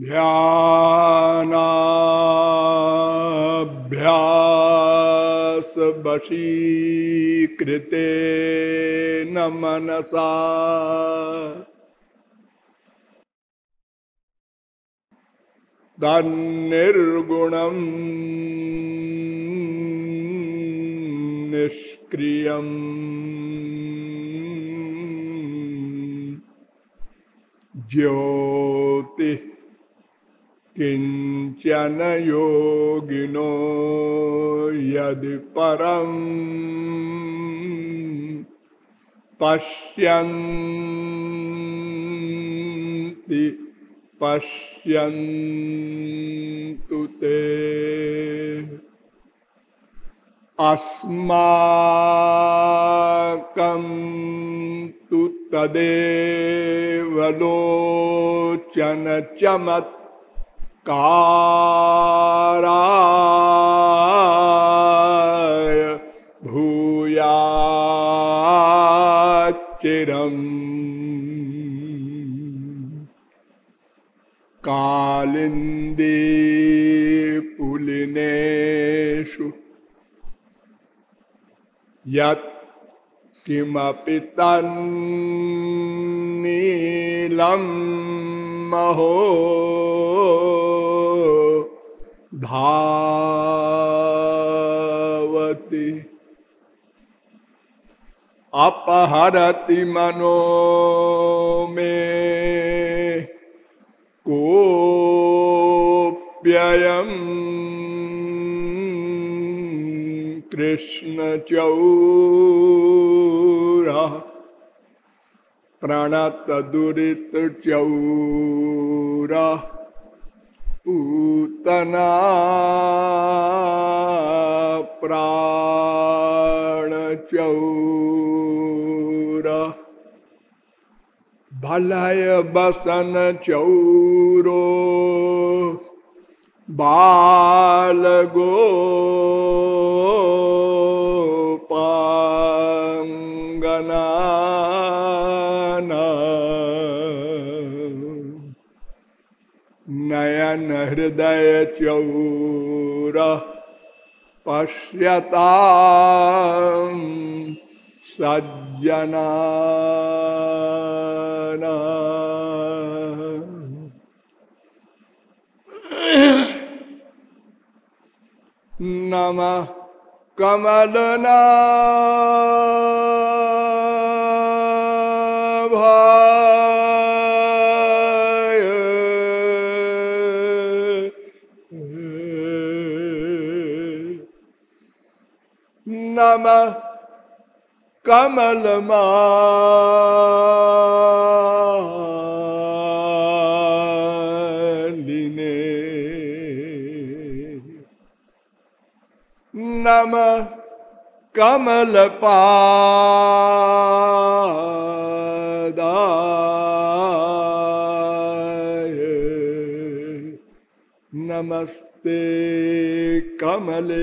ध्यानाभ्यास वशीकृते न मनसा। तन्निर्गुणम् निष्क्रियम्। ज्योति किंचन योगिनो यदि परम पश्यन्ति पश्यन्तु ते। अस्माकं तु तदेव चमत्काराय भूयाच्चिरम्। कालिन्दी पुलिनेषु यत् किमपि तन्नीलं महो धावति। अपहरति मनो मे कोऽप्ययम् कृष्णचौरः प्रणतदुरितचौरः पूतना प्राण चौरा भलय बसन चौरो बालगो पांगना नयन। हृदय चौर पश्यता सज्जना नम कमलना नम कमल कमलमा नम कमल नमस्ते कमले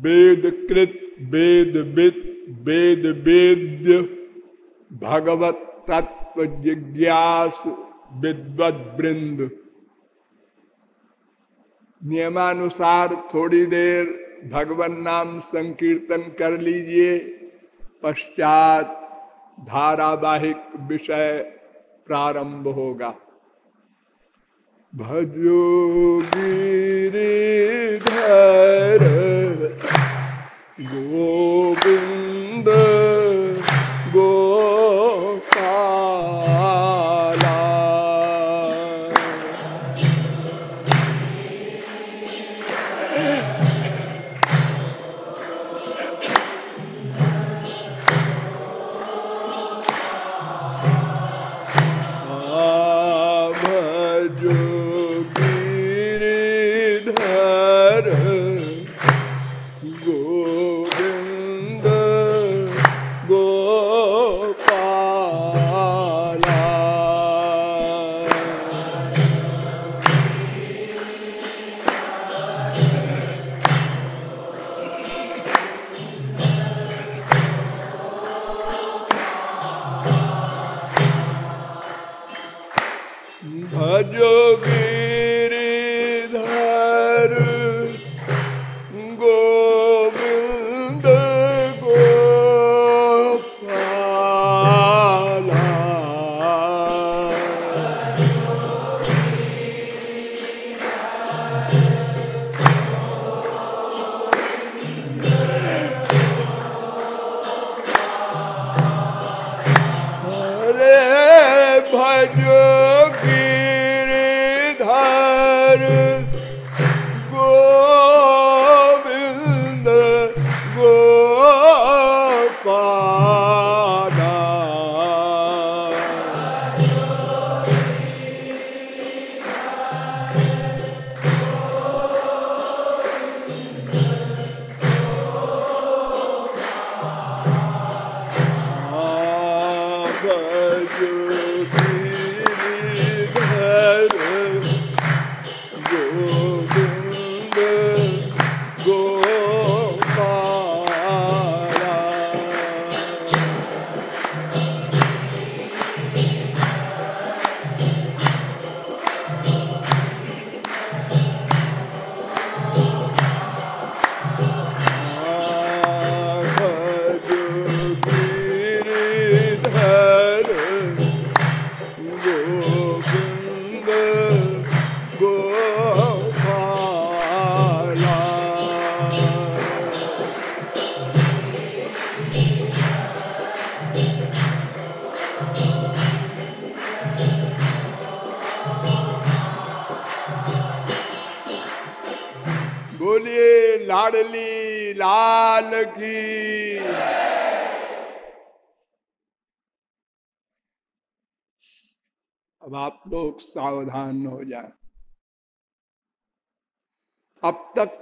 वेद विद वेद वेद्य भगवत तत्व जिज्ञास विद्वत वृंद नियमानुसार थोड़ी देर भगवान नाम संकीर्तन कर लीजिए पश्चात धारावाहिक विषय प्रारंभ होगा भजो गिरिधर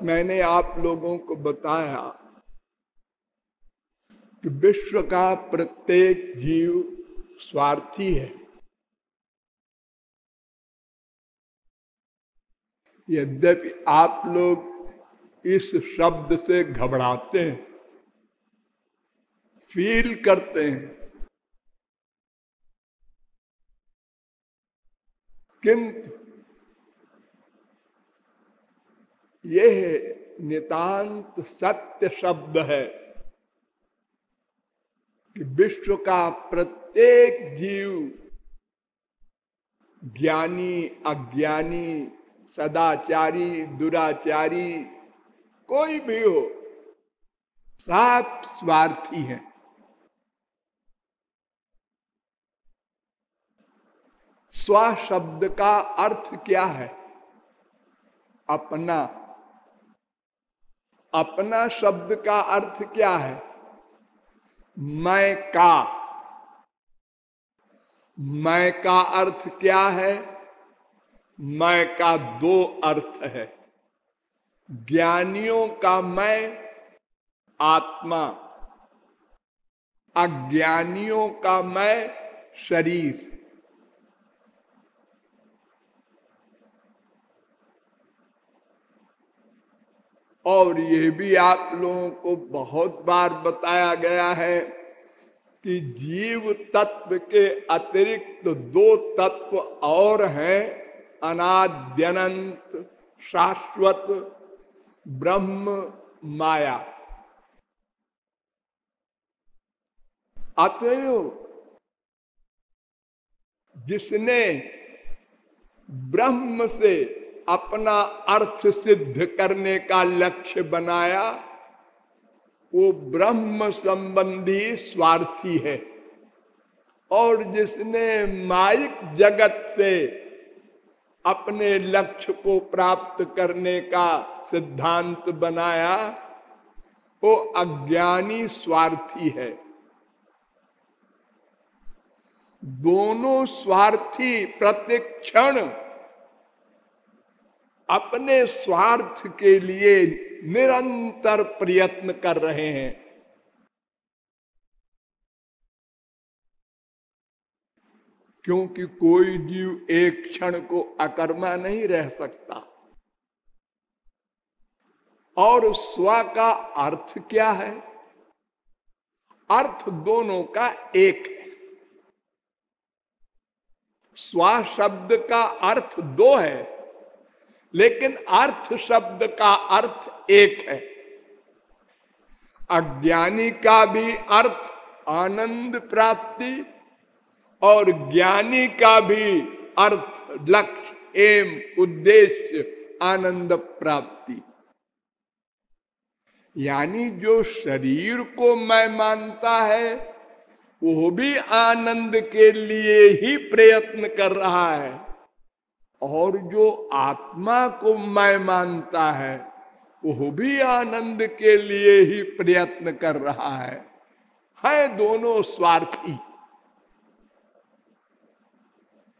मैंने आप लोगों को बताया कि विश्व का प्रत्येक जीव स्वार्थी है। यद्यपि आप लोग इस शब्द से घबराते हैं फील करते हैं, किंतु यह नितांत सत्य शब्द है कि विश्व का प्रत्येक जीव ज्ञानी, अज्ञानी, सदाचारी, दुराचारी, कोई भी हो, सब स्वार्थी है। स्व शब्द का अर्थ क्या है? अपना अपना शब्द का अर्थ क्या है? मैं का। मैं का अर्थ क्या है? मैं का दो अर्थ है। ज्ञानियों का मैं, आत्मा। अज्ञानियों का मैं, शरीर। और ये भी आप लोगों को बहुत बार बताया गया है कि जीव तत्व के अतिरिक्त दो तत्व और हैं, अनाद्यनंत, शाश्वत, ब्रह्म, माया। अतएव जिसने ब्रह्म से अपना अर्थ सिद्ध करने का लक्ष्य बनाया, वो ब्रह्म संबंधी स्वार्थी है। और जिसने माइक जगत से अपने लक्ष्य को प्राप्त करने का सिद्धांत बनाया, वो अज्ञानी स्वार्थी है। दोनों स्वार्थी प्रतिक्षण अपने स्वार्थ के लिए निरंतर प्रयत्न कर रहे हैं। क्योंकि कोई जीव एक क्षण को अकर्मा नहीं रह सकता। और स्व का अर्थ क्या है? अर्थ दोनों का एक है। स्वा शब्द का अर्थ दो है। लेकिन अर्थ शब्द का अर्थ एक है। अज्ञानी का भी अर्थ आनंद प्राप्ति और ज्ञानी का भी अर्थ लक्ष्य एम उद्देश्य आनंद प्राप्ति। यानी जो शरीर को मैं मानता है, वो भी आनंद के लिए ही प्रयत्न कर रहा है। और जो आत्मा को मैं मानता है, वो भी आनंद के लिए ही प्रयत्न कर रहा है। है दोनों स्वार्थी।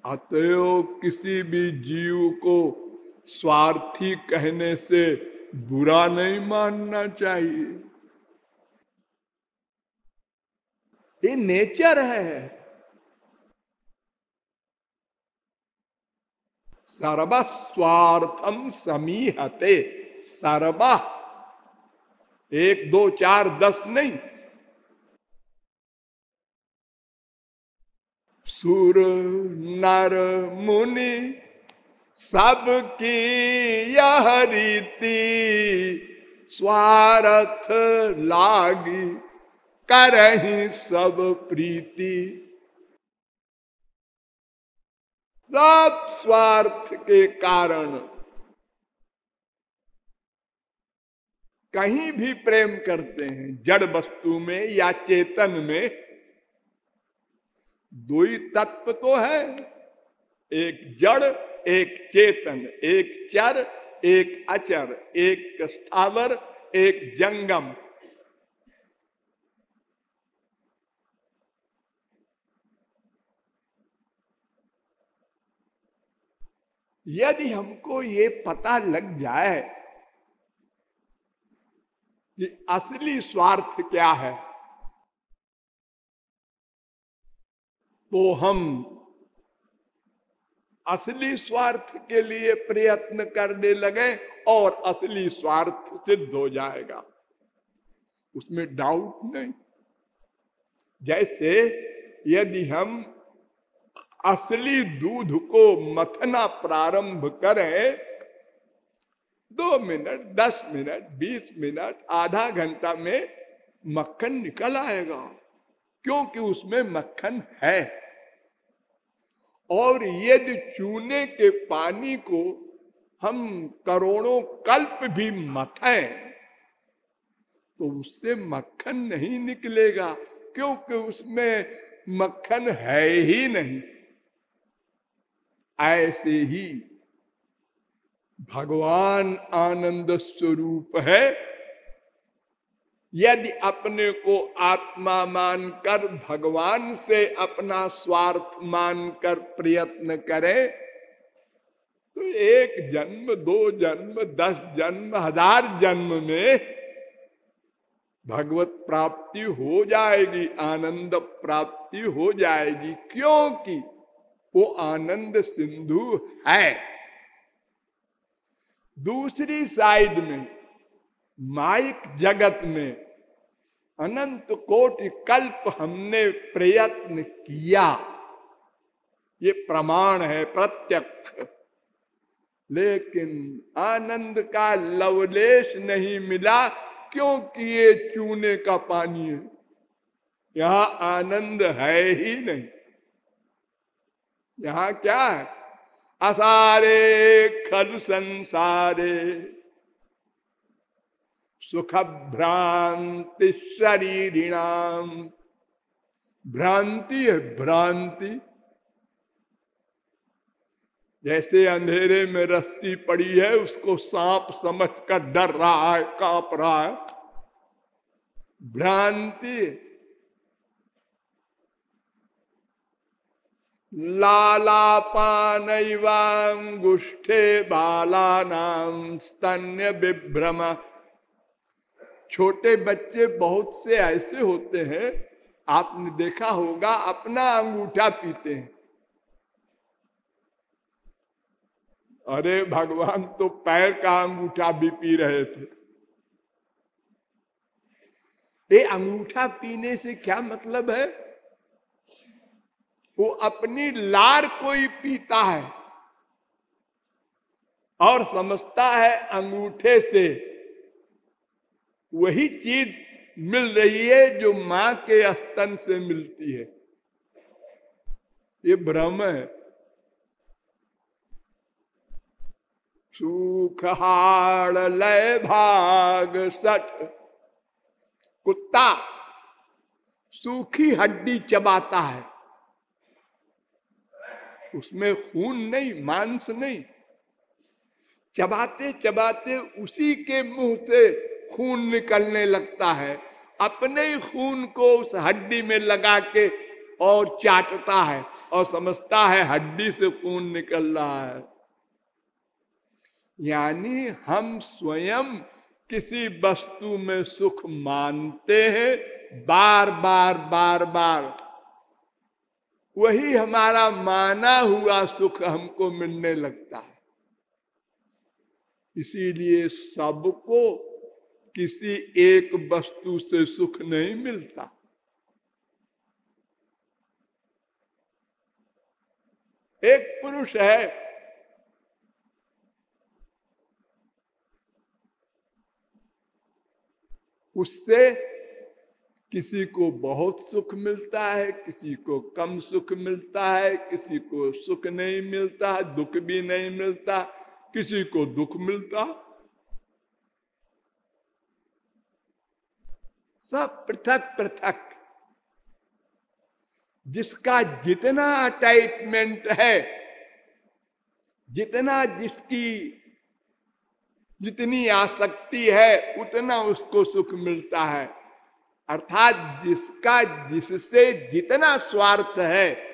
अतएव किसी भी जीव को स्वार्थी कहने से बुरा नहीं मानना चाहिए। ये नेचर है। सर्वस्वार्थम समीहते। सर्व। एक, दो, चार, दस नहीं। सुर, नर, मुनि, सबकी यह रीति स्वार्थ लागी करही सब प्रीति। सब स्वार्थ के कारण। कहीं भी प्रेम करते हैं, जड़ वस्तु में या चेतन में, दो ही तत्व तो है। एक जड़, एक चेतन, एक चर, एक अचर, एक स्थावर, एक जंगम। यदि हमको ये पता लग जाए कि असली स्वार्थ क्या है तो हम असली स्वार्थ के लिए प्रयत्न करने लगे और असली स्वार्थ सिद्ध हो जाएगा। उसमें डाउट नहीं। जैसे यदि हम असली दूध को मथना प्रारंभ करें। दो मिनट, दस मिनट, बीस मिनट, आधा घंटा में मक्खन निकल आएगा, क्योंकि उसमें मक्खन है। और यदि चूने के पानी को हम करोड़ों कल्प भी मथें तो उससे मक्खन नहीं निकलेगा, क्योंकि उसमें मक्खन है ही नहीं। ऐसे ही भगवान आनंद स्वरूप है। यदि अपने को आत्मा मानकर, भगवान से अपना स्वार्थ मानकर प्रयत्न करे तो एक जन्म, दो जन्म, दस जन्म, हज़ार जन्म में भगवत प्राप्ति हो जाएगी, आनंद प्राप्ति हो जाएगी। क्योंकि वो आनंद सिंधु है। दूसरी साइड में, माइक जगत में अनंत कोटि कल्प हमने प्रयत्न किया। ये प्रमाण है, प्रत्यक्ष। लेकिन आनंद का लवलेश नहीं मिला, क्योंकि ये चूने का पानी है। यहाँ आनंद है ही नहीं। यहाँ क्या है? असारे, खल संसारे। सुख भ्रांति शरीरिणाम। भ्रांति है, भ्रांति। जैसे अंधेरे में रस्सी पड़ी है, उसको सांप समझकर डर रहा है, काँप रहा है। भ्रांति लालापानैवांगुष्ठे बालानाम स्तन्य विभ्रम छोटे बच्चे बहुत से ऐसे होते हैं, आपने देखा होगा, अपना अंगूठा पीते हैं। अरे भगवान तो पैर का अंगूठा भी पी रहे थे। ये अंगूठा पीने से क्या मतलब है? वो अपनी लार को ही पीता है और समझता है अंगूठे से। वही चीज़ मिल रही है जो माँ के स्तन से मिलती है। ये भ्रम है। सुखाड़ लय भाग सठ। कुत्ता सूखी हड्डी चबाता है। उसमें खून नहीं, मांस नहीं। चबाते चबाते उसी के मुँह से खून निकलने लगता है। अपने खून को उस हड्डी में लगा के और चाटता है और समझता है हड्डी से खून निकल रहा है। यानी हम स्वयं किसी वस्तु में सुख मानते हैं, बार बार बार बार वही हमारा माना हुआ सुख हमको मिलने लगता है। इसीलिए सबको किसी एक वस्तु से सुख नहीं मिलता। एक पुरुष है, उससे किसी को बहुत सुख मिलता है, किसी को कम सुख मिलता है, किसी को सुख नहीं मिलता, दुख भी नहीं मिलता। किसी को दुख मिलता? सब पृथक पृथक। जिसका जितना अटैचमेंट है, जितना जिसकी जितनी आसक्ति है, उतना उसको सुख मिलता है। अर्थात जिसका जिससे जितना स्वार्थ है,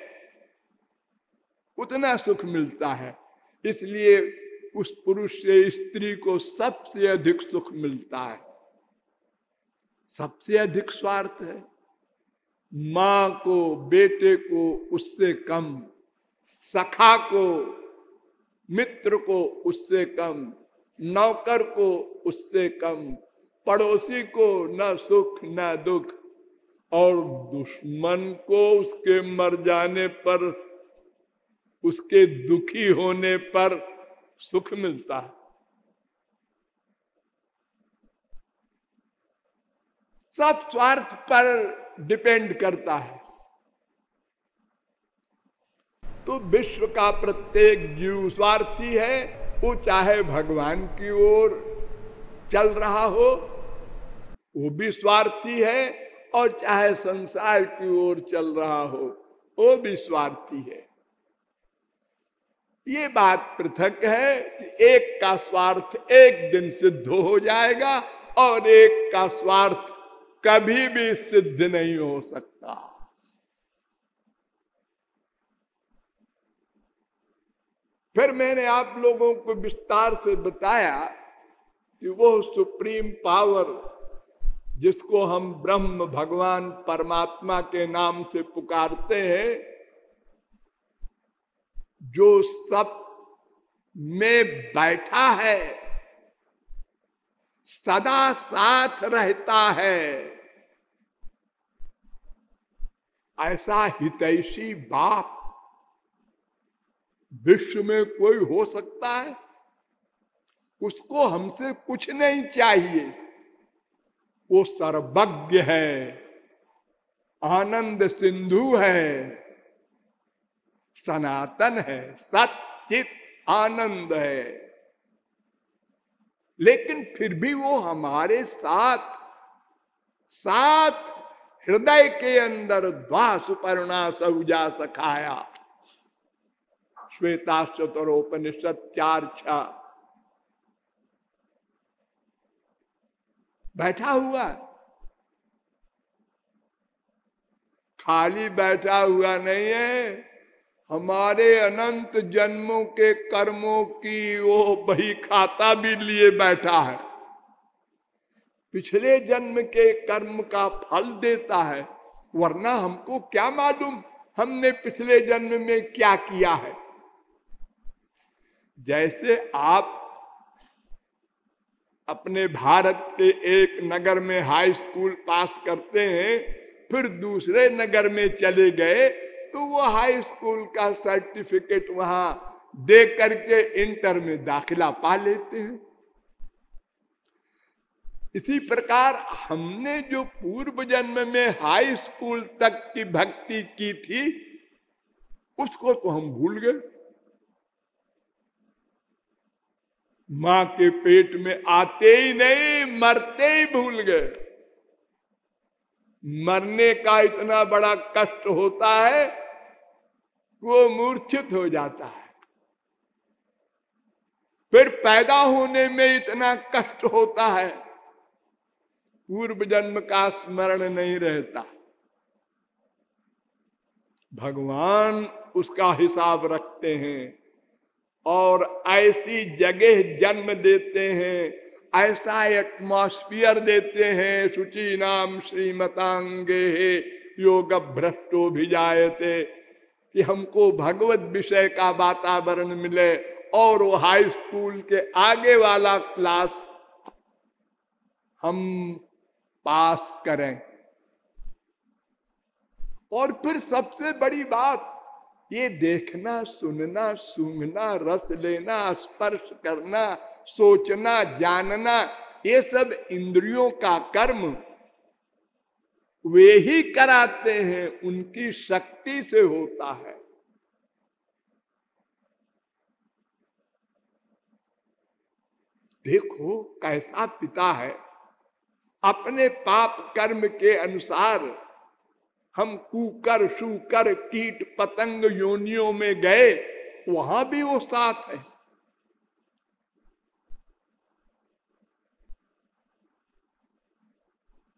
उतना सुख मिलता है। इसलिए उस पुरुष से, स्त्री को सबसे अधिक सुख मिलता है। सबसे अधिक स्वार्थ है। माँ को, बेटे को उससे कम, सखा को, मित्र को उससे कम, नौकर को उससे कम पड़ोसी को न सुख, न दुख, और दुश्मन को उसके मर जाने पर, उसके दुखी होने पर सुख मिलता है। सब स्वार्थ पर डिपेंड करता है। तो विश्व का प्रत्येक जीव स्वार्थी है, वो चाहे भगवान की ओर चल रहा हो वो भी स्वार्थी है और चाहे संसार की ओर चल रहा हो, वो भी स्वार्थी है। ये बात पृथक है कि एक का स्वार्थ एक दिन सिद्ध हो जाएगा और एक का स्वार्थ कभी भी सिद्ध नहीं हो सकता। फिर मैंने आप लोगों को विस्तार से बताया कि वो सुप्रीम पावर जिसको हम ब्रह्म भगवान परमात्मा के नाम से पुकारते हैं, जो सब में बैठा है, सदा साथ रहता है। ऐसा हितैषी बाप विश्व में कोई हो सकता है? उसको हमसे कुछ नहीं चाहिए। वो सर्वज्ञ है, आनंद सिंधु है, सनातन है सचित आनंद है। लेकिन फिर भी वो हमारे साथ साथ हृदय के अंदर द्वा सुपर्णा सऊजा सखाया। श्वेता चतुरोपनिषद चार छा बैठा हुआ। खाली बैठा हुआ नहीं है। हमारे अनंत जन्मों के कर्मों की वो बही खाता भी लिए बैठा है। पिछले जन्म के कर्म का फल देता है, वरना हमको क्या मालूम हमने पिछले जन्म में क्या किया है। जैसे आप अपने भारत के एक नगर में हाई स्कूल पास करते हैं, फिर दूसरे नगर में चले गए तो वो हाई स्कूल का सर्टिफिकेट वहाँ दे करके इंटर में दाखिला पा लेते हैं। इसी प्रकार हमने जो पूर्व जन्म में हाई स्कूल तक की भक्ति की थी, उसको तो हम भूल गए। माँ के पेट में आते ही नहीं, मरते ही भूल गए। मरने का इतना बड़ा कष्ट होता है वो मूर्छित हो जाता है। फिर पैदा होने में इतना कष्ट होता है, पूर्व जन्म का स्मरण नहीं रहता। भगवान उसका हिसाब रखते हैं। और ऐसी जगह जन्म देते हैं, ऐसा एटमॉस्फियर देते हैं, शुचि नाम श्रीमतांगे योग भ्रष्टो भी जायते कि हमको भगवत विषय का वातावरण मिले और वो हाई स्कूल के आगे वाला क्लास हम पास करें। और फिर सबसे बड़ी बात ये देखना, सुनना, सूंघना, रस लेना, स्पर्श करना, सोचना, जानना, ये सब इंद्रियों का कर्म वे ही कराते हैं, उनकी शक्ति से होता है। देखो कैसा पिता है। अपने पाप कर्म के अनुसार हम कुकर, शुकर, कीट, पतंग, योनियों में गए, वहाँ भी वो साथ है।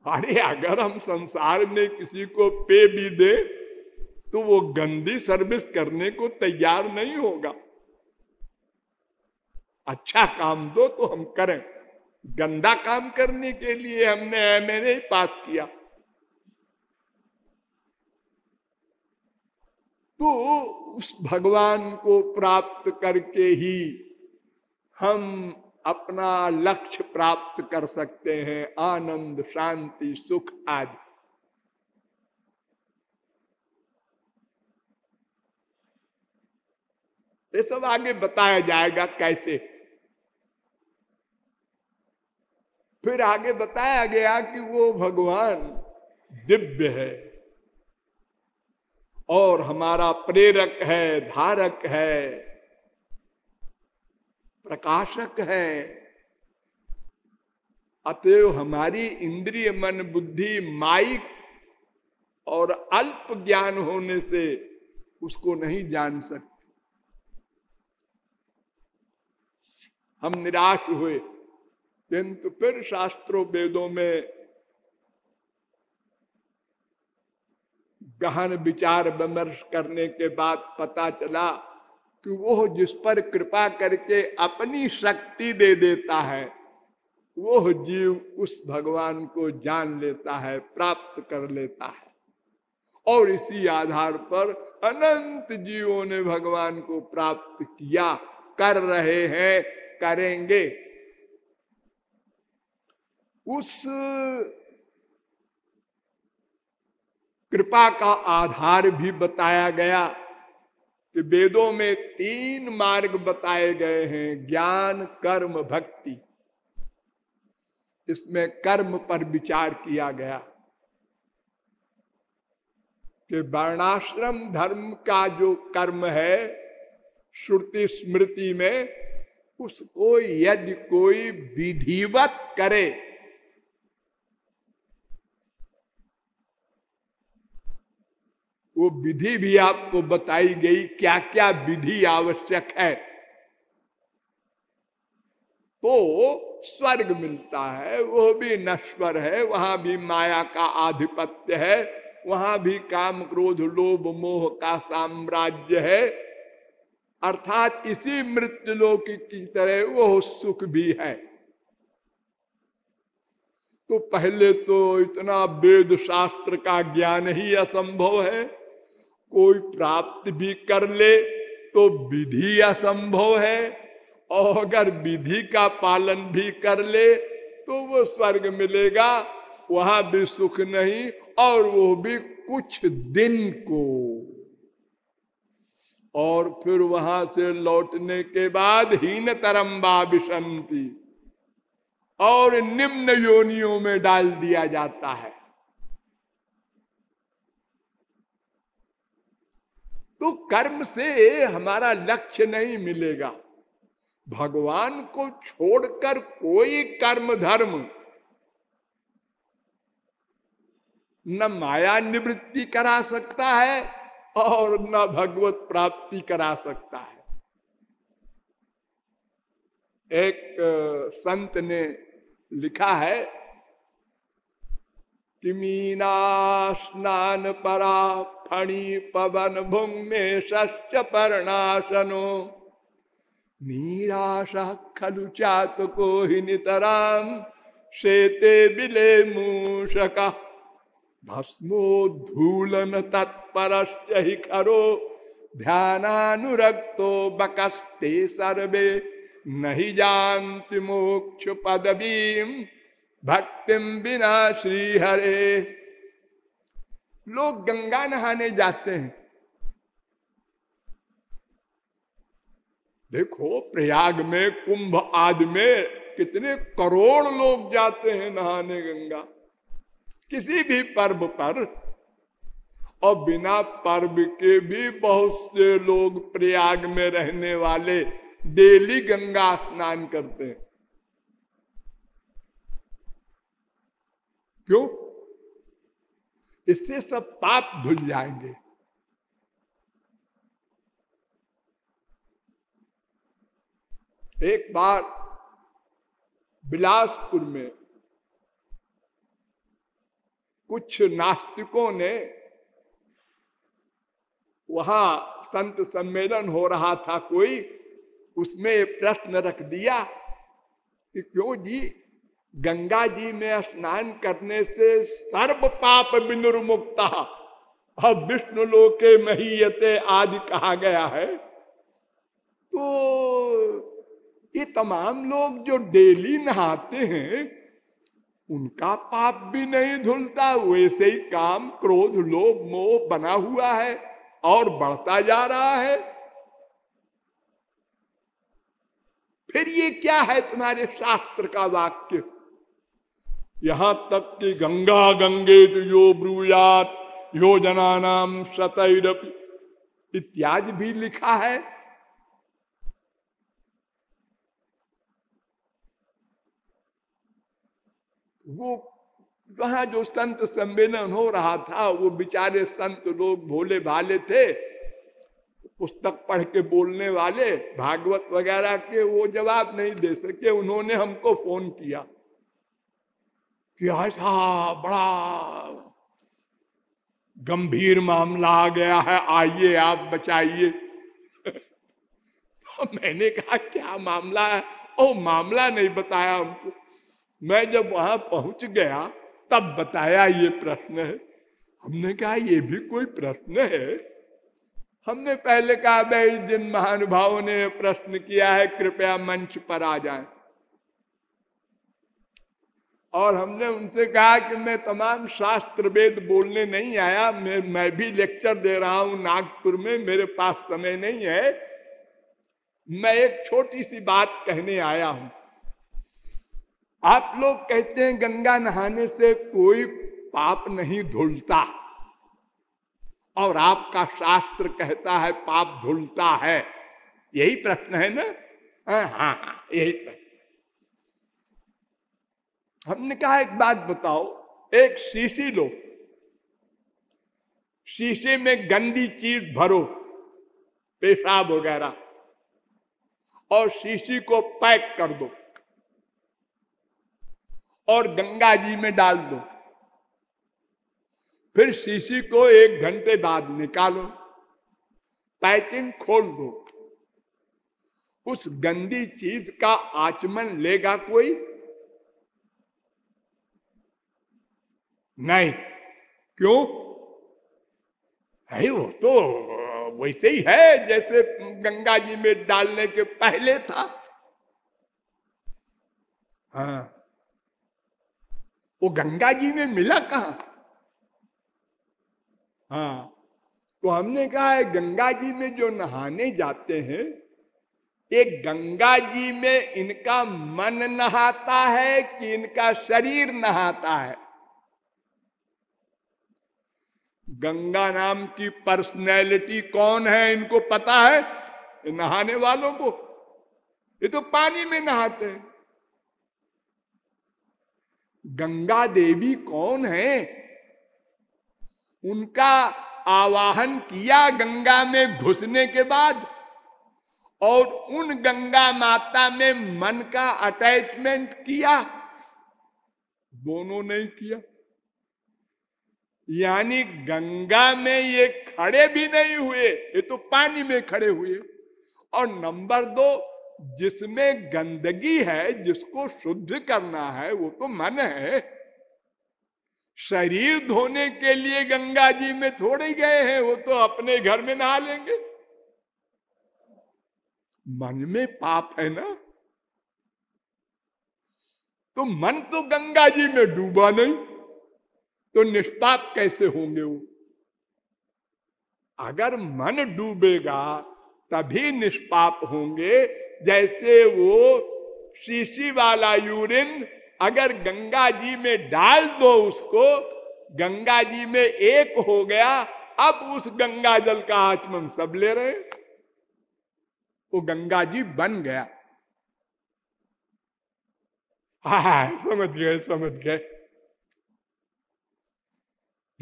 अरे, अगर हम संसार में किसी को पे भी दे तो वो गंदी सर्विस करने को तैयार नहीं होगा। अच्छा काम दो तो हम करें। गंदा काम करने के लिए हमने एम पास किया। तो उस भगवान को प्राप्त करके ही हम अपना लक्ष्य प्राप्त कर सकते हैं, आनंद, शांति, सुख आदि। ये सब आगे बताया जाएगा कैसे। फिर आगे बताया गया कि वो भगवान दिव्य है। और हमारा प्रेरक है, धारक है, प्रकाशक है। अतएव हमारी इंद्रिय मन बुद्धि माइक और अल्प ज्ञान होने से उसको नहीं जान सकते। हम निराश हुए, किंतु फिर शास्त्रों वेदों में गहन विचार विमर्श करने के बाद पता चला कि वो जिस पर कृपा करके अपनी शक्ति दे देता है वो जीव उस भगवान को जान लेता है, प्राप्त कर लेता है। और इसी आधार पर अनंत जीवों ने भगवान को प्राप्त किया, कर रहे हैं, करेंगे। उस कृपा का आधार भी बताया गया कि वेदों में तीन मार्ग बताए गए हैं, ज्ञान, कर्म, भक्ति। इसमें कर्म पर विचार किया गया कि वर्णाश्रम धर्म का जो कर्म है, श्रुति स्मृति में, उसको यदि कोई विधिवत करे वो विधि भी आपको बताई गई क्या क्या विधि आवश्यक है। तो स्वर्ग मिलता है, वो भी नश्वर है, वहाँ भी माया का आधिपत्य है, वहाँ भी काम क्रोध, लोभ, मोह का साम्राज्य है। अर्थात इसी मृत्युलोक की तरह वो सुख भी है। तो पहले तो इतना वेद शास्त्र का ज्ञान ही असंभव है। कोई प्राप्त भी कर ले तो विधि असंभव है। और अगर विधि का पालन भी कर ले तो वो स्वर्ग मिलेगा, वहाँ भी सुख नहीं और वो भी कुछ दिन को। और फिर वहाँ से लौटने के बाद हीन तरम्बा विषंती और निम्न योनियों में डाल दिया जाता है। तो कर्म से हमारा लक्ष्य नहीं मिलेगा। भगवान को छोड़कर कोई कर्म धर्म, न माया निवृत्ति करा सकता है और न भगवत प्राप्ति करा सकता है। एक संत ने लिखा है कि मीना स्नान परा फणी पवन भूमि ष्ट परणाशनो। नीराशा खलु चात को नितराम, शेते बिले मूषका। भस्मोद्धूलन तत्पर ही खरो, ध्यानानुरक्तो बकस्ते सर्वे। नहीं जानती मोक्ष पदवीम भक्तिम बिना श्री हरे लोग गंगा नहाने जाते हैं। देखो, प्रयाग में, कुंभ आदि में कितने करोड़ लोग जाते हैं नहाने गंगा। किसी भी पर्व पर और बिना पर्व के भी बहुत से लोग प्रयाग में रहने वाले डेली गंगा स्नान करते हैं। क्यों? इससे सब पाप धुल जाएँगे। एक बार बिलासपुर में कुछ नास्तिकों ने वहाँ संत सम्मेलन हो रहा था कोई, उसमें प्रश्न रख दिया कि क्यों जी गंगा जी में स्नान करने से सर्व पाप विनुर्मुक्ता। अब विष्णु लोके महीयते आदि कहा गया है। तो ये तमाम लोग जो डेली नहाते हैं, उनका पाप भी नहीं धुलता, वैसे ही काम, क्रोध, लोभ, मोह बना हुआ है और बढ़ता जा रहा है। फिर ये क्या है तुम्हारे शास्त्र का वाक्य? यहाँ तक कि गंगा गंगे तो यो ब्रूयात योजना नाम शतरपी। इत्यादि भी लिखा है। वो वहाँ जो संत सम्मेलन हो रहा था, वो बेचारे संत लोग भोले भाले थे। पुस्तक पढ़ के बोलने वाले, भागवत वगैरह के वो जवाब नहीं दे सके, उन्होंने हमको फ़ोन किया। कि ऐसा बड़ा गंभीर मामला आ गया है, आइए, आप बचाइए। तो मैंने कहा, क्या मामला है? ओ, मामला नहीं बताया उनको मैं जब वहाँ पहुँच गया, तब बताया ये प्रश्न है। हमने कहा, ये भी कोई प्रश्न है? हमने पहले कहा, भाई, जिन महानुभावों ने प्रश्न किया है, कृपया मंच पर आ जाएँ। और हमने उनसे कहा कि मैं तमाम शास्त्र वेद बोलने नहीं आया, मैं मैं भी लेक्चर दे रहा हूँ नागपुर में, मेरे पास समय नहीं है। मैं एक छोटी सी बात कहने आया हूँ। आप लोग कहते हैं गंगा नहाने से कोई पाप नहीं धुलता, और आपका शास्त्र कहता है पाप धुलता है। यही प्रश्न है ना? हाँ हाँ हाँ यही प्रश्न। हमने कहा एक बात बताओ, एक शीशी लो। शीशे में गंदी चीज़ भरो, पेशाब वगैरह। और शीशी को पैक कर दो। और गंगा जी में डाल दो। फिर शीशी को एक घंटे बाद निकालो, पैकिंग खोल दो। उस गंदी चीज़ का आचमन लेगा कोई? नहीं क्यों है वो तो वैसे ही है जैसे गंगा जी में डालने के पहले था हाँ वो गंगा जी में मिला कहा हाँ तो हमने कहा है गंगा जी में जो नहाने जाते हैं एक गंगा जी में इनका मन नहाता है कि इनका शरीर नहाता है गंगा नाम की पर्सनैलिटी कौन है, इनको पता है? नहाने वालों को। ये तो पानी में नहाते हैं। गंगा देवी कौन है? उनका आवाहन किया गंगा में घुसने के बाद, और उन गंगा माता में मन का अटैचमेंट किया। दोनों नहीं किया। यानी गंगा में ये खड़े भी नहीं हुए, ये तो पानी में खड़े हुए। और नंबर दो, जिसमें गंदगी है, जिसको शुद्ध करना है, वो तो मन है। शरीर धोने के लिए गंगा जी में थोड़े गए हैं, वो तो अपने घर में नहा लेंगे। मन में पाप है ना? तो मन तो गंगा जी में डूबा नहीं। तो निष्पाप कैसे होंगे वो? अगर मन डूबेगा, तभी निष्पाप होंगे। जैसे वो शीशी वाला यूरिन अगर गंगा जी में डाल दो उसको, गंगा जी में एक हो गया, अब उस गंगा जल का आचमन सब ले रहे वो गंगा जी बन गया। हा समझ गए समझ गए।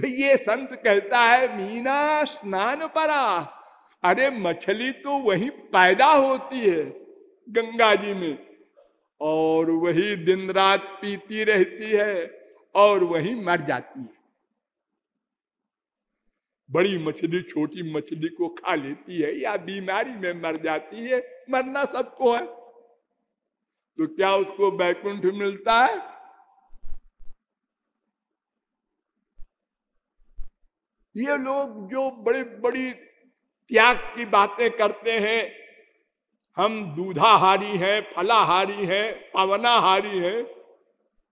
तो ये संत कहता है, मीना, स्नान परा। अरे, मछली तो वही पैदा होती है गंगा जी में। और वही दिन रात पीती रहती है और वही मर जाती है। बड़ी मछली, छोटी मछली को खा लेती है या बीमारी में मर जाती है। मरना सबको है। तो क्या उसको बैकुंठ मिलता है? ये लोग जो बड़ी बड़ी त्याग की बातें करते हैं, हम दूधाहारी हैं, फलाहारी हैं, पवनाहारी हैं।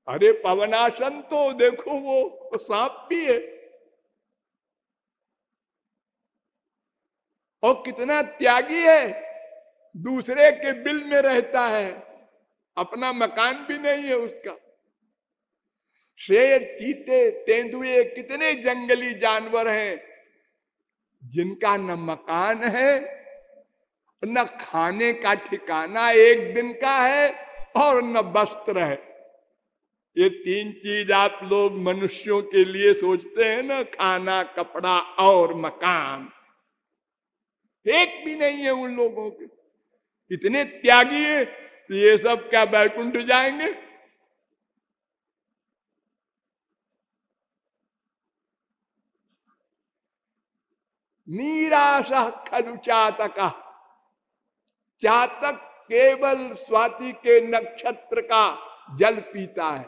अरे पवनाशन तो देखो वो सांप भी है। और कितना त्यागी है, दूसरे के बिल में रहता है, अपना मकान भी नहीं है उसका। शेर चीते तेंदुए कितने जंगली जानवर हैं, जिनका न मकान है, न खाने का ठिकाना एक दिन का है और न वस्त्र है। ये तीन चीज़ आप लोग मनुष्यों के लिए सोचते हैं ना, खाना, कपड़ा और मकान। एक भी नहीं है उन लोगों के। इतने त्यागी है तो ये सब क्या बैकुंठ जाएँगे? निराशा खलु चातका चातक केवल स्वाति के नक्षत्र का जल पीता है।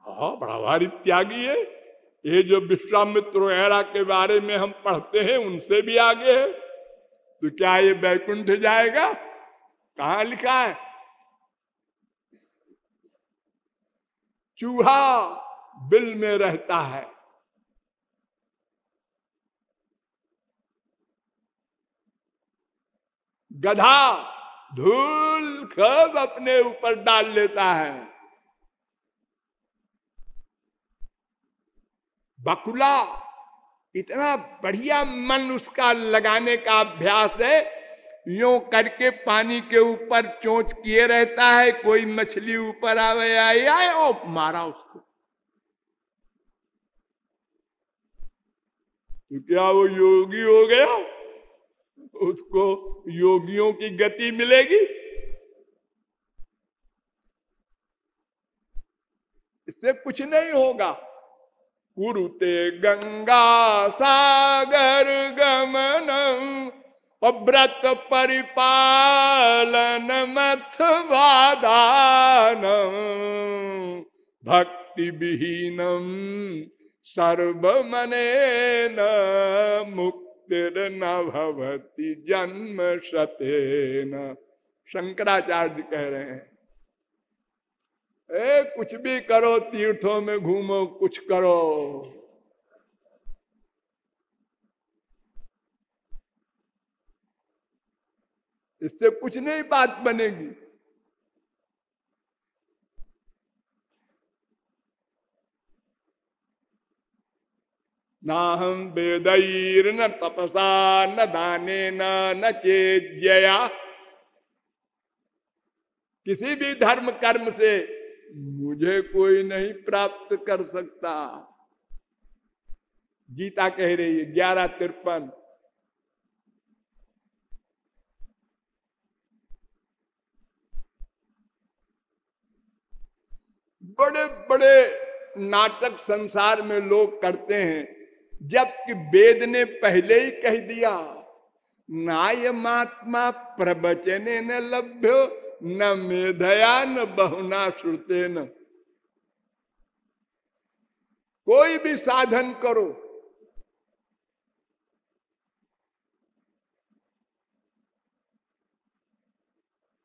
हा बड़ा भारी त्यागी है। ये जो विश्वामित्र वगैरह के बारे में हम पढ़ते हैं, उनसे भी आगे है। तो क्या ये बैकुंठ जाएगा? कहा लिखा है? चूहा बिल में रहता है। गधा धूल खब अपने ऊपर डाल लेता है। बकुला, इतना बढ़िया मन उसका लगाने का अभ्यास है, यो करके पानी के ऊपर चोंच किए रहता है, कोई मछली ऊपर आवे, आए आए, ओ, मारा उसको। तो क्या वो योगी हो गया? उसको योगियों की गति मिलेगी। इससे कुछ नहीं होगा। कुरुते गंगा सागर गमन व्रत परिपालन मथवादान भक्ति विहीनम सर्वमने मुक्त। न भवती जन्म सतेन शंकराचार्य कह रहे हैं, ए, कुछ भी करो, तीर्थों में घूमो, कुछ करो। इससे कुछ नहीं बात बनेगी। न हम न तपसा, न दाने न न चेजया किसी भी धर्म कर्म से मुझे कोई नहीं प्राप्त कर सकता। गीता कह रही है, ग्यारह तिरपन। बड़े बड़े नाटक संसार में लोग करते हैं। जबकि वेद ने पहले ही कह दिया, नायमात्मा प्रवचने न लभ्यो, न मेधया न बहुना श्रुते न कोई भी साधन करो।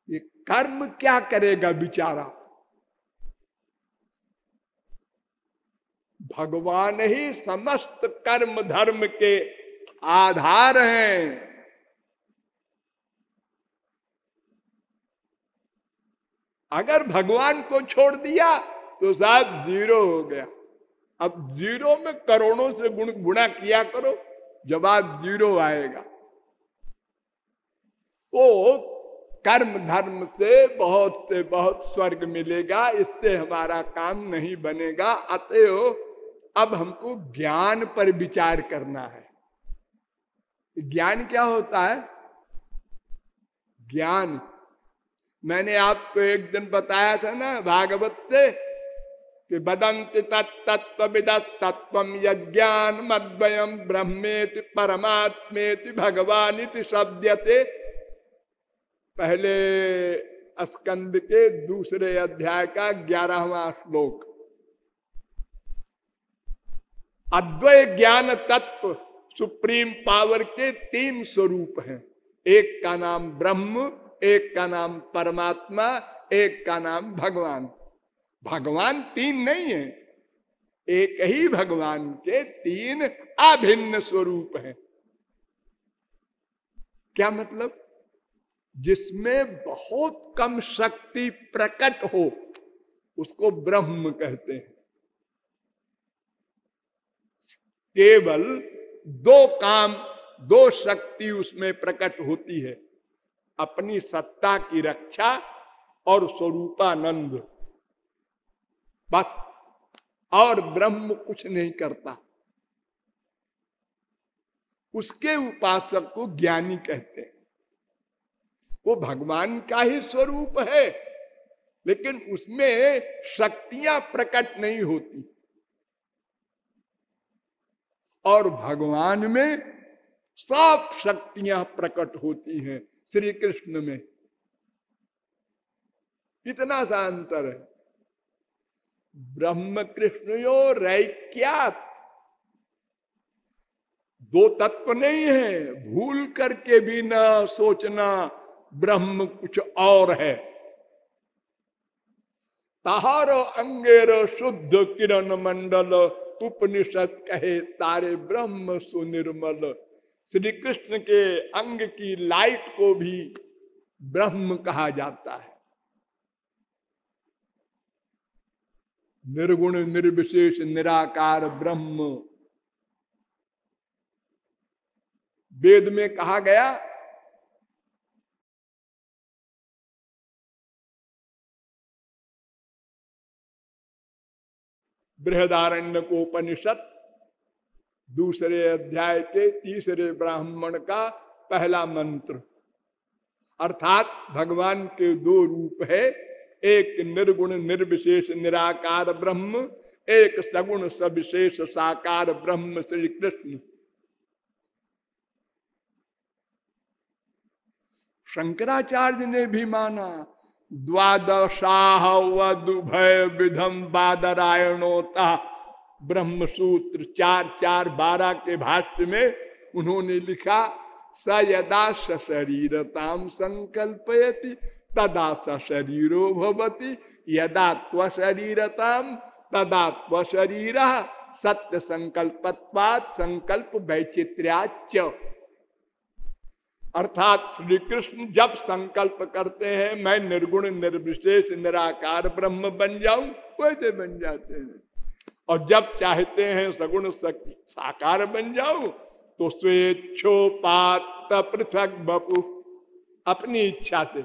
ये कर्म क्या करेगा बिचारा? भगवान ही समस्त कर्म धर्म के आधार हैं। अगर भगवान को छोड़ दिया तो साहब ज़ीरो हो गया। अब ज़ीरो में करोड़ों से गुण, गुणा किया करो, जवाब ज़ीरो आएगा। वो कर्म धर्म से बहुत से बहुत स्वर्ग मिलेगा, इससे हमारा काम नहीं बनेगा, अतएव अब हमको ज्ञान पर विचार करना है। ज्ञान क्या होता है? ज्ञान। मैंने आपको एक दिन बताया था ना भागवत से कि बदंत तत्व यज्ञान मद्वयम ब्रह्मेति परमात्मेति भगवान इति शब्दते पहले स्कंद के दूसरे अध्याय का ग्यारहवा श्लोक। अद्वय ज्ञान तत्व सुप्रीम पावर के तीन स्वरूप हैं। एक का नाम ब्रह्म, एक का नाम परमात्मा, एक का नाम भगवान। भगवान तीन नहीं है, एक ही भगवान के तीन अभिन्न स्वरूप हैं। क्या मतलब? जिसमें बहुत कम शक्ति प्रकट हो, उसको ब्रह्म कहते हैं। केवल दो काम, दो शक्ति उसमें प्रकट होती है, अपनी सत्ता की रक्षा और स्वरूपानंद। बस, और ब्रह्म कुछ नहीं करता। उसके उपासक को ज्ञानी कहते हैं। वो भगवान का ही स्वरूप है, लेकिन उसमें शक्तियाँ प्रकट नहीं होती। और भगवान में सब शक्तियाँ प्रकट होती हैं श्री कृष्ण में। इतना सा अंतर है। ब्रह्म कृष्ण यो रैक्यात। दो तत्व नहीं है, भूल करके भी ना सोचना ब्रह्म कुछ और है। तहार अंगेर शुद्ध किरण मंडल उपनिषद कहे तारे ब्रह्म सुनिर्मल श्री कृष्ण के अंग की लाइट को भी ब्रह्म कहा जाता है निर्गुण निर्विशेष निराकार ब्रह्म वेद में कहा गया बृहदारण्य को उपनिषद दूसरे अध्याय के तीसरे ब्राह्मण का पहला मंत्र। अर्थात भगवान के दो रूप है, एक निर्गुण, निर्विशेष, निराकार ब्रह्म, एक सगुण, सविशेष, साकार ब्रह्म श्री कृष्ण शंकराचार्य ने भी माना द्वादशाह वुभय विधम बादरायणोता ब्रह्म सूत्र चार चार बारह के भाष्य में उन्होंने लिखा, स यदा शरीरताम संकल्पयति, तदा स शरीरो भवती, यदा त्व शरीरताम तदा त्व शरीर सत्य संकल्पत्वात संकल्प वैचित्र्याच अर्थात श्री कृष्ण जब संकल्प करते हैं, मैं निर्गुण, निर्विशेष, निराकार ब्रह्म बन जाऊँ, वैसे बन जाते हैं। और जब चाहते हैं सगुण साकार बन जाऊँ तो स्वेच्छो स्वेच्छोपात पृथक बपु। अपनी इच्छा से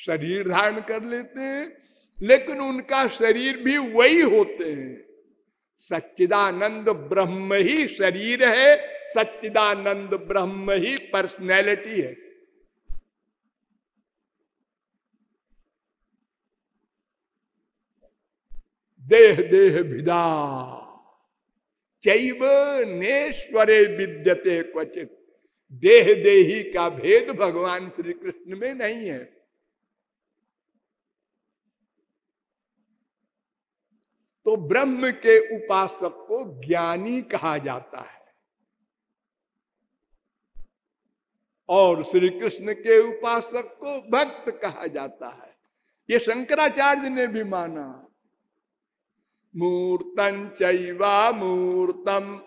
शरीर धारण कर लेते हैं, लेकिन उनका शरीर भी वही होते हैं। सच्चिदानंद ब्रह्म ही शरीर है, सच्चिदानंद ब्रह्म ही पर्सनैलिटी है। देह देह भिदा, चैव नेश्वरे विद्यते क्वचित। देह देही का भेद भगवान श्री कृष्ण में नहीं है। तो ब्रह्म के उपासक को ज्ञानी कहा जाता है। और श्री कृष्ण के उपासक को भक्त कहा जाता है। ये शंकराचार्य ने भी माना मूर्तन चैवा मूर्तम,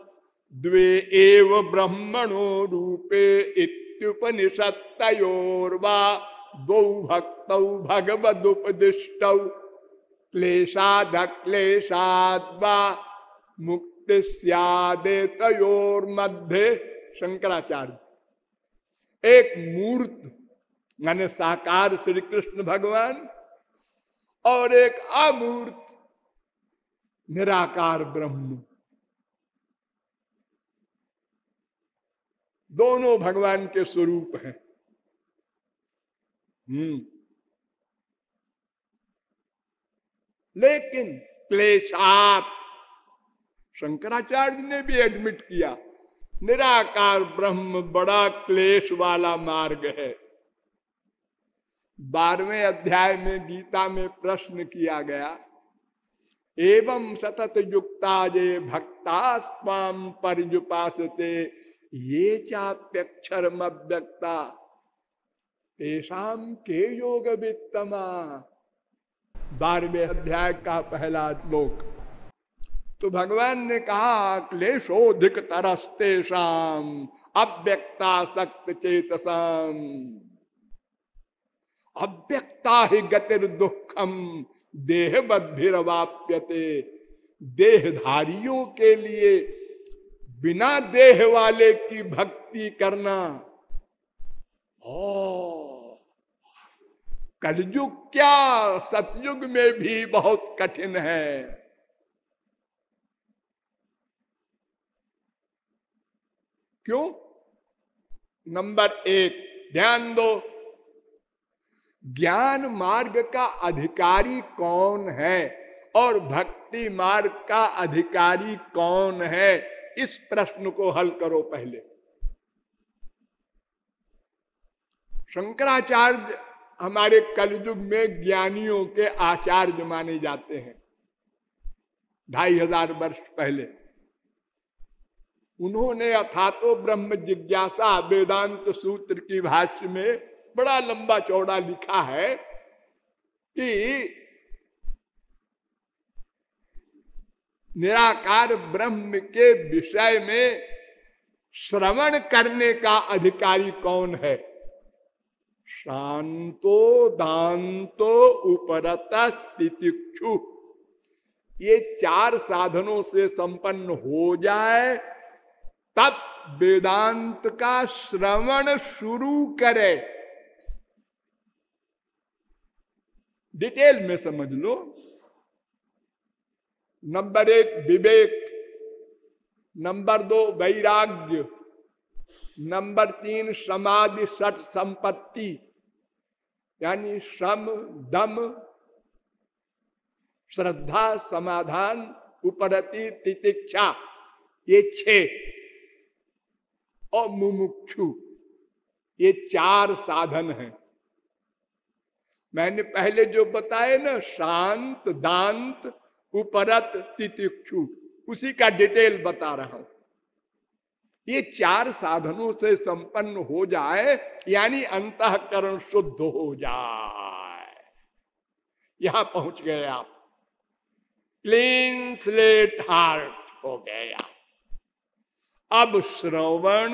द्वे एव ब्रह्मणो रूपे इत्युपनिषत्तयोर्वा दो भक्त भगवदुपदिष्ट। क्लेशाद क्लेशाद्वा मुक्ति तयोर मध्य शंकराचार्य। एक मूर्त, माने साकार श्री कृष्ण भगवान, और एक अमूर्त, निराकार ब्रह्म। दोनों भगवान के स्वरूप हैं। हम्म। लेकिन क्लेशात। शंकराचार्य ने भी एडमिट किया, निराकार ब्रह्म बड़ा क्लेश वाला मार्ग है। बारहवें अध्याय में गीता में प्रश्न किया गया, एवं सतत युक्ता जे भक्ता स्वाम परजुपासते ये चाप्यक्षर अव्यक्ता तेषाम के योग वित्तमा? बारहवें अध्याय का पहला श्लोक। तो भगवान ने कहा, क्लेशोधिक तरसते शाम अव्यक्ता सक्त चेतसाम। अव्यक्ता ही गतिर दुखम देह बद्भिवाप्यते देहधारियों के लिए बिना देह वाले की भक्ति करना। ओ कलयुग क्या सतयुग में भी बहुत कठिन है। क्यों? नंबर एक, ध्यान दो। ज्ञान मार्ग का अधिकारी कौन है और भक्ति मार्ग का अधिकारी कौन है? इस प्रश्न को हल करो पहले। शंकराचार्य हमारे कलयुग में ज्ञानियों के आचार्य माने जाते हैं, ढाई हज़ार वर्ष पहले, उन्होंने अथातो ब्रह्म जिज्ञासा वेदांत सूत्र की भाष्य में बड़ा लंबा चौड़ा लिखा है कि निराकार ब्रह्म के विषय में श्रवण करने का अधिकारी कौन है? शांतो दांतो उपरत स्थितिक्षु ये चार साधनों से संपन्न हो जाए, तब वेदांत का श्रवण शुरू करे। डिटेल में समझ लो। नंबर एक, विवेक। नंबर दो, वैराग्य। नंबर तीन, समाधि सठ संपत्ति, यानी श्रम, दम, श्रद्धा, समाधान, उपरति, तितिक्षा, ये छे। और मुमुक्षु, ये चार साधन हैं। मैंने पहले जो बताए ना, शांत, दांत, उपरत, तितिक्षु, उसी का डिटेल बता रहा हूँ। ये चार साधनों से संपन्न हो जाए, यानी अंतकरण शुद्ध हो जाए। यहाँ पहुँच गए आप। क्लीन स्लेट हार्ट हो गया अब श्रवण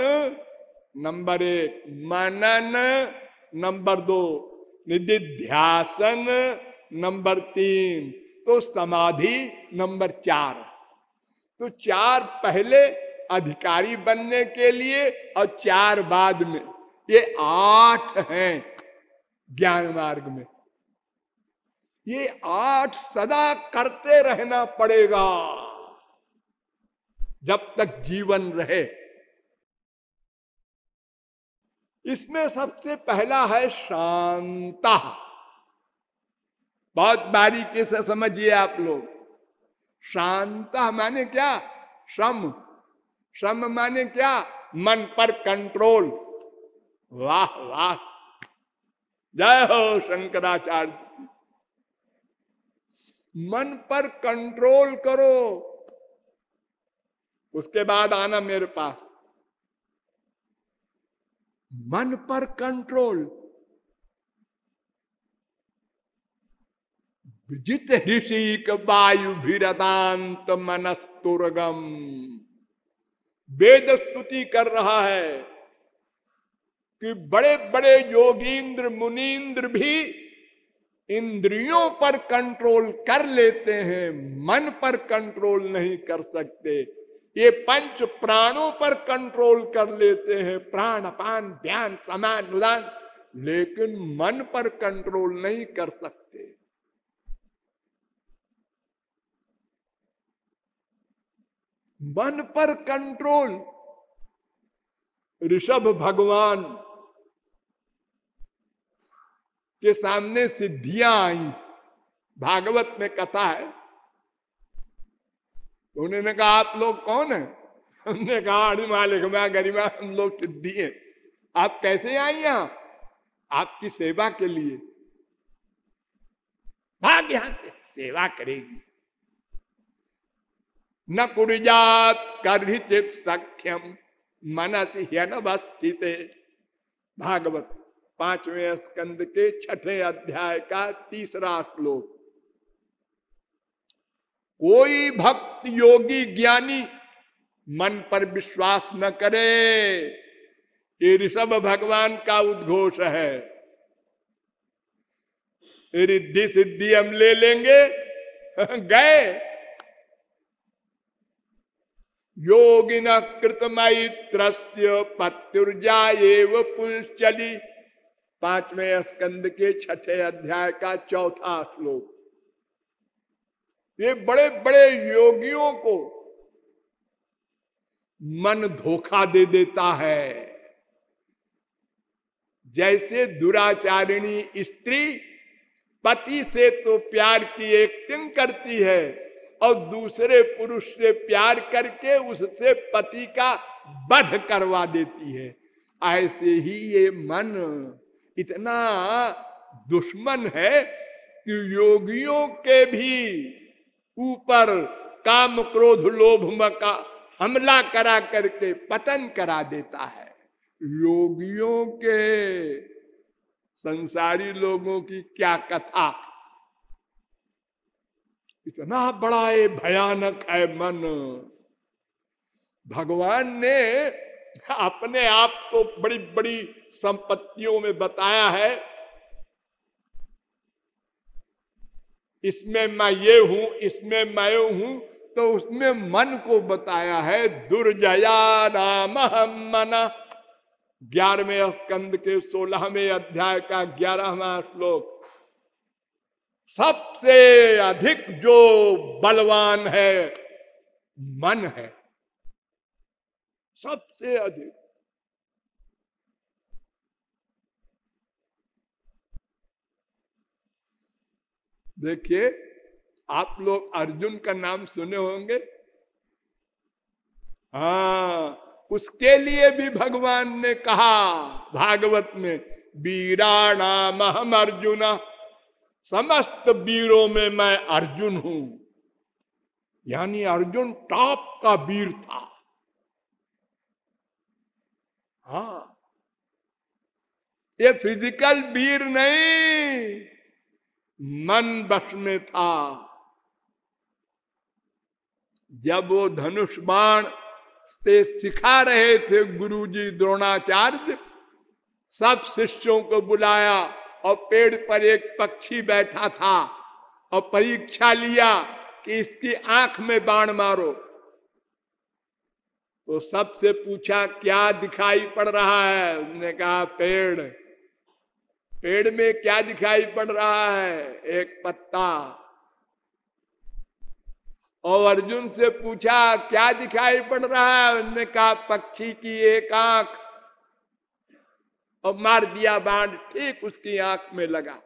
नंबर एक, मनन। नंबर दो, निधिध्यासन। नंबर तीन तो समाधि। नंबर चार तो चार पहले अधिकारी बनने के लिए और चार बाद में। ये आठ हैं ज्ञान मार्ग में। ये आठ सदा करते रहना पड़ेगा। जब तक जीवन रहे। इसमें सबसे पहला है शांता। बहुत बारीकी से समझिए आप लोग। शांता माने क्या? श्रम। श्रम माने क्या? मन पर कंट्रोल वाह वाह. जय हो शंकराचार्य. मन पर कंट्रोल करो. उसके बाद आना मेरे पास. मन पर कंट्रोल विजित ऋषि वायु भीरदांत मनस्तुर्गम. वेद स्तुति कर रहा है कि बड़े बड़े योगींद्र मुनीन्द्र भी इंद्रियों पर कंट्रोल कर लेते हैं, मन पर कंट्रोल नहीं कर सकते। ये पंच प्राणों पर कंट्रोल कर लेते हैं, प्राण, अपान, ध्यान, समान, उदान, लेकिन मन पर कंट्रोल नहीं कर सकते। मन पर कंट्रोल। ऋषभ भगवान के सामने सिद्धियाँ आई। भागवत में कथा है। उन्होंने कहा, आप लोग कौन है? हमने कहा अड़ी मालिक, मैं गरिमा हम लोग सिद्धि हैं। आप कैसे आई यहाँ? आपकी सेवा के लिए। भाग यहाँ से, सेवा करेगी। न कुरजात कर्चित सख्यम मनस ह्यनवस्थित। भागवत, पाँचवें स्कंद के छठे अध्याय का तीसरा श्लोक। कोई भक्त योगी ज्ञानी मन पर विश्वास न करे, ये ऋषभ भगवान का उद्घोष है। रिद्धि सिद्धि हम ले लेंगे, गए। योगिन कृतमैत्र पत्युर्जा एव पुंश्चली। पाँचवें स्कंद के छठे अध्याय का चौथा श्लोक। ये बड़े बड़े योगियों को मन धोखा दे देता है। जैसे दुराचारिणी स्त्री पति से तो प्यार की एक्टिंग करती है और दूसरे पुरुष से प्यार करके उससे पति का वध करवा देती है। ऐसे ही ये मन इतना दुश्मन है कि योगियों के भी ऊपर काम क्रोध लोभ का हमला करा करके पतन करा देता है। योगियों के संसारी लोगों की क्या कथा? इतना बड़ा है भयानक है मन। भगवान ने अपने आप को बड़ी बड़ी संपत्तियों में बताया है। इसमें मैं ये हूँ, इसमें मैं हूँ तो उसमें मन को बताया है, दुर्जया राम मना। ग्यारहवें स्कंद के सोलहवें अध्याय का ग्यारहवा श्लोक। सबसे अधिक जो बलवान है, मन है। सबसे अधिक। देखिए, आप लोग अर्जुन का नाम सुने होंगे? हाँ उसके लिए भी भगवान ने कहा, भागवत में वीराणाम हम अर्जुन समस्त वीरों में मैं अर्जुन हूँ। यानी अर्जुन टॉप का वीर था। हाँ। ये फ़िज़िकल वीर नहीं, मन बस में था। जब वो धनुष बाण से सिखा रहे थे गुरुजी द्रोणाचार्य, सब शिष्यों को बुलाया। और पेड़ पर एक पक्षी बैठा था और परीक्षा लिया कि इसकी आँख में बाण मारो। तो सबसे पूछा, क्या दिखाई पड़ रहा है? उसने कहा, पेड़। पेड़ में क्या दिखाई पड़ रहा है? एक पत्ता। और अर्जुन से पूछा, क्या दिखाई पड़ रहा है? उसने कहा, पक्षी की एक आँख। और मार दिया बाण ठीक उसकी आँख में लगा।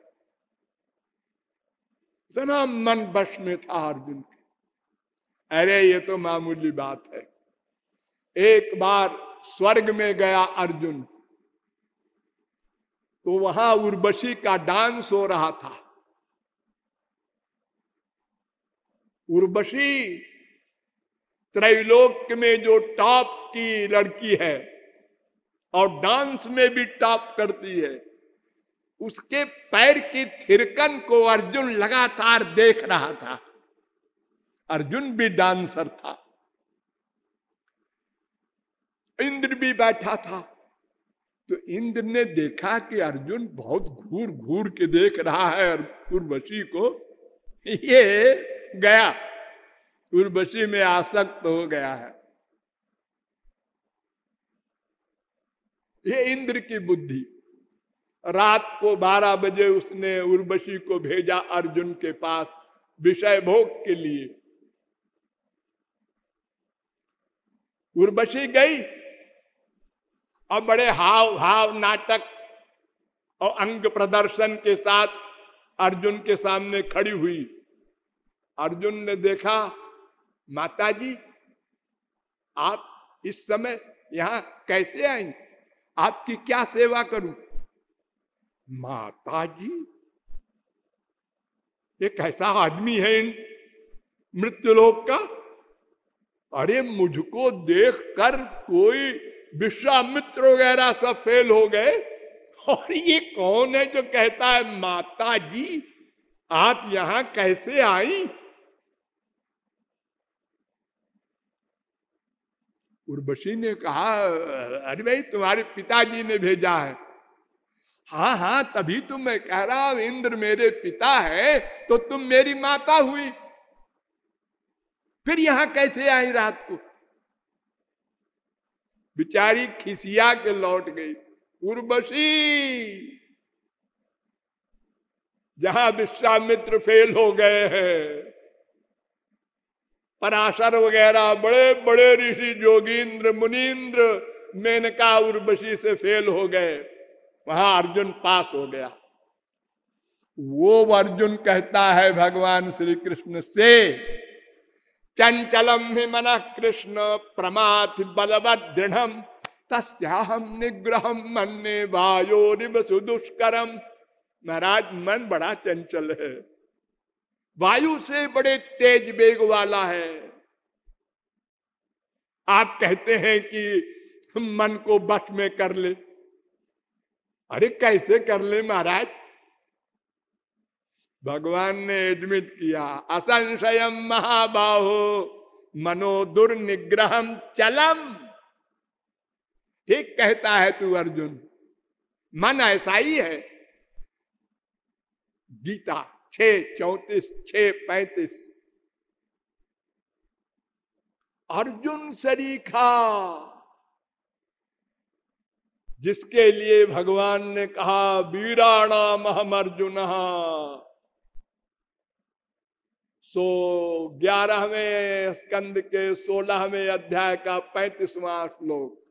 इतना मन बश में था अर्जुन के। अरे, ये तो मामूली बात है। एक बार स्वर्ग में गया अर्जुन। तो वहाँ उर्वशी का डांस हो रहा था। उर्वशी त्रैलोक में जो टॉप की लड़की है और डांस में भी टॉप करती है। उसके पैर की थिरकन को अर्जुन लगातार देख रहा था। अर्जुन भी डांसर था। इंद्र भी बैठा था। तो इंद्र ने देखा कि अर्जुन बहुत घूर घूर के देख रहा है और उर्वशी को ये गया। उर्वशी में आसक्त हो गया है। ये इंद्र की बुद्धि। रात को 12 बजे उसने उर्वशी को भेजा अर्जुन के पास विषय भोग के लिए। उर्वशी गई। और बड़े हाव हाव नाटक और अंग प्रदर्शन के साथ अर्जुन के सामने खड़ी हुई। अर्जुन ने देखा माता जी आप इस समय यहाँ कैसे आई? आपकी क्या सेवा करूँ? माता जी ये कैसा आदमी है इन मृत्युलोक का। अरे, मुझको देखकर कोई विश्वामित्र वगैरह सब फेल हो गए। और ये कौन है जो कहता है माता जी आप यहाँ कैसे आई? उर्वशी ने कहा, अरे भाई, तुम्हारे पिताजी ने भेजा है। हाँ हाँ तभी तो मैं कह रहा हूँ, इंद्र मेरे पिता है तो तुम मेरी माता हुई। फिर यहाँ कैसे आई रात को? बिचारी खिसिया के लौट गई उर्वशी जहाँ विश्वामित्र फेल हो गए हैं पराशर वगैरह बड़े बड़े ऋषि जोगींद्र मुनीन्द्र मेनका उर्वशी से फेल हो गए। वहाँ अर्जुन पास हो गया। वो अर्जुन कहता है, भगवान श्री कृष्ण से चंचलम ही मन कृष्ण, प्रमाथ बलवत दृढ़ तस्हम निग्रह मन वायो सुदुष्करम महाराज, मन बड़ा चंचल है। वायु से बड़े तेज वेग वाला है। आप कहते हैं कि मन को बस में कर ले। अरे कैसे कर ले महाराज? भगवान ने एडमिट किया, असंशय महाबाहो, मनो दुर्निग्रह चलम। ठीक कहता है तू अर्जुन। मन ऐसा ही है। गीता छ चौतीस छ पैतीस। अर्जुन सरीखा, जिसके लिए भगवान ने कहा, वीराणाम हम अर्जुन। सो ग्यारहवें स्कंद के सोलहवें अध्याय का पैंतीसवां श्लोक।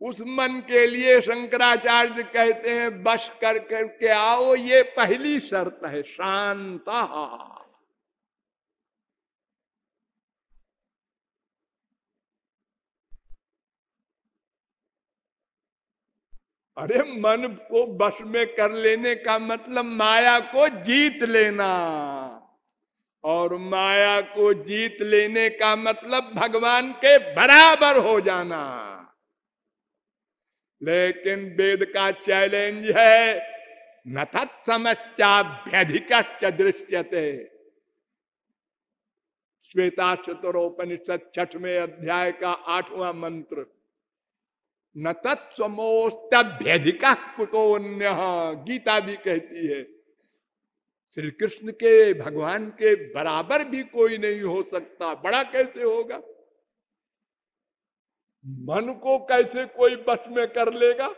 उस मन के लिए शंकराचार्य कहते हैं बस कर करके आओ, ये पहली शर्त है, शांता अरे मन को बस में कर लेने का मतलब माया को जीत लेना। और माया को जीत लेने का मतलब भगवान के बराबर हो जाना। लेकिन वेद का चैलेंज है न तत्समश्चाभ्यधिक दृश्यते। श्वेता चतुरोपनिषद छठवें अध्याय का आठवां मंत्र न तत्समोस्तभ्यधिका कुतो गीता भी कहती है श्री कृष्ण के, भगवान के बराबर भी कोई नहीं हो सकता। बड़ा कैसे होगा? मन को कैसे कोई बस में कर लेगा?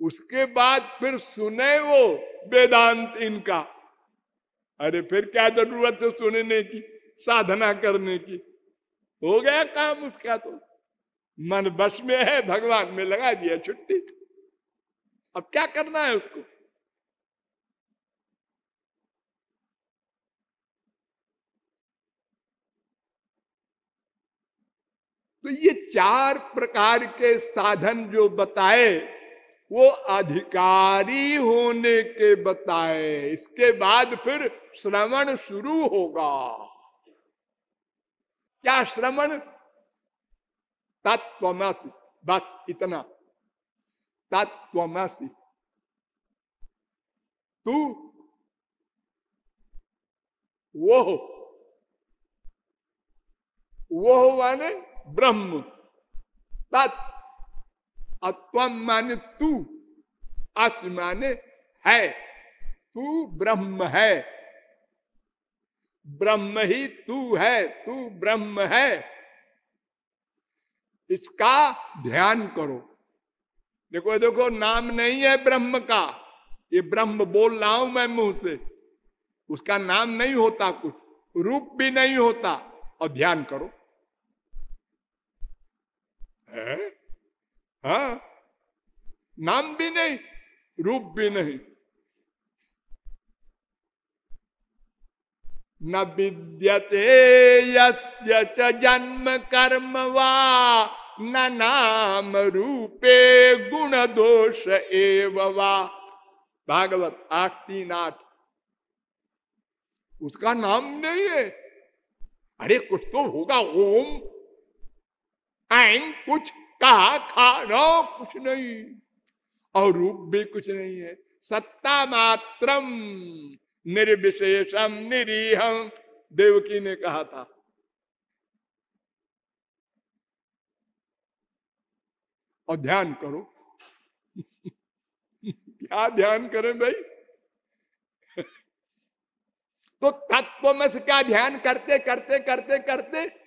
उसके बाद फिर सुने वो वेदांत इनका। अरे फिर क्या ज़रूरत है सुनने की, साधना करने की? हो गया काम उसका तो। मन बस में है, भगवान में लगा दिया छुट्टी। अब क्या करना है उसको? तो ये चार प्रकार के साधन जो बताए, वो अधिकारी होने के बताए। इसके बाद फिर श्रवण शुरू होगा। क्या श्रवण? तत्वमसी बस इतना। तत्वमसी तू वो वो माने ब्रह्म। तत् अत्वम माने तू, अस माने है। तू ब्रह्म है। ब्रह्म ही तू है, तू ब्रह्म है। इसका ध्यान करो। देखो देखो, नाम नहीं है ब्रह्म का। ये ब्रह्म बोल रहा हूँ मैं मुँह से। उसका नाम नहीं होता कुछ, रूप भी नहीं होता। और ध्यान करो है हाँ? नाम भी नहीं, रूप भी नहीं। न विद्यते च जन्म कर्म वा, न नाम रूपे गुण दोष एव भागवत आठ, तीन, आठ। उसका नाम नहीं है। अरे कुछ तो होगा, ओम। एंड कुछ कहा खाना कुछ नहीं। और रूप भी कुछ नहीं है। सत्ता मात्रम निर्विशेषम निरीहम। देवकी ने कहा था। और ध्यान करो। क्या ध्यान करें भाई? तो तत्व में से क्या ध्यान करते करते करते करते,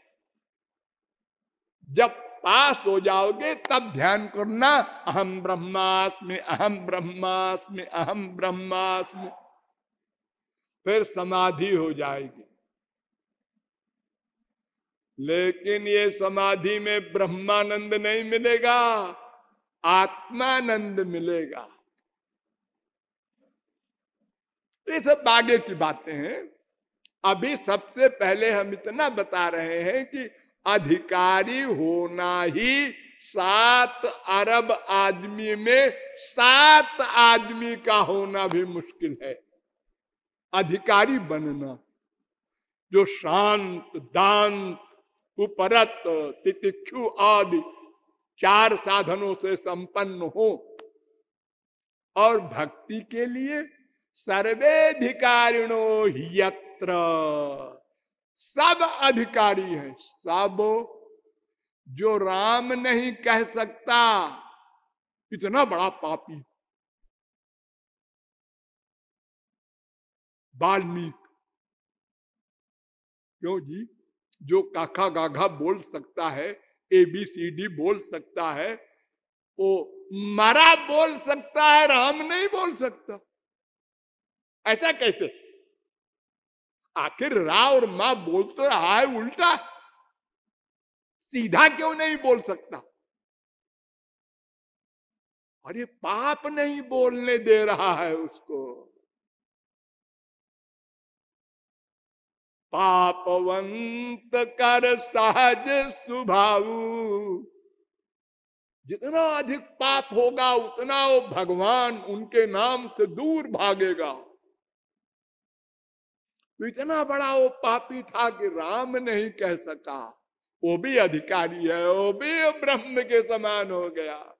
जब पास हो जाओगे, तब ध्यान करना अहम ब्रह्मास्मि अहम ब्रह्मास्मि अहम ब्रह्मास्मि। फिर समाधि हो जाएगी। लेकिन ये समाधि में ब्रह्मानंद नहीं मिलेगा, आत्मानंद मिलेगा। ये सब आगे की बातें हैं। अभी सबसे पहले हम इतना बता रहे हैं कि अधिकारी होना ही सात अरब आदमी में सात आदमी का होना भी मुश्किल है। अधिकारी बनना, जो शांत, दांत, उपरत, तितिक्षु आदि चार साधनों से संपन्न हो और भक्ति के लिए सर्वेधिकारिणो यत्र सब अधिकारी है, सब, जो राम नहीं कह सकता, इतना बड़ा पापी। वाल्मीकि, क्यों जी? जो काखा गाघा बोल सकता है ए बी सी डी बोल सकता है, वो मरा बोल सकता है, राम नहीं बोल सकता। ऐसा कैसे? आखिर रा और माँ बोल तो रहा है उल्टा। सीधा क्यों नहीं बोल सकता? अरे पाप नहीं बोलने दे रहा है उसको। पापवंत कर सहज स्वभाव जितना अधिक पाप होगा, उतना वो भगवान उनके नाम से दूर भागेगा। तो इतना बड़ा वो पापी था कि राम नहीं कह सका। वो भी अधिकारी है, वो भी ब्रह्म के समान हो गया।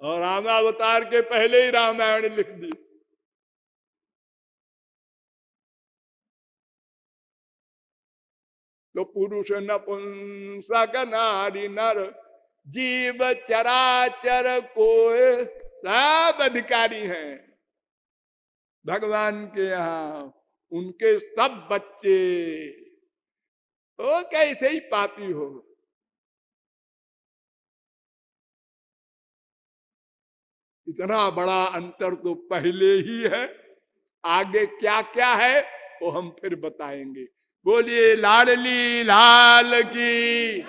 और रामावतार के पहले ही रामायण लिख दी। तो पुरुष नपुंसक नारी नर, जीव चराचर को सब अधिकारी हैं। भगवान के यहाँ उनके सब बच्चे। वो कैसे ही पापी हो। इतना बड़ा अंतर तो पहले ही है। आगे क्या क्या है, वो हम फिर बताएँगे। बोलिए, लाडली लाल की।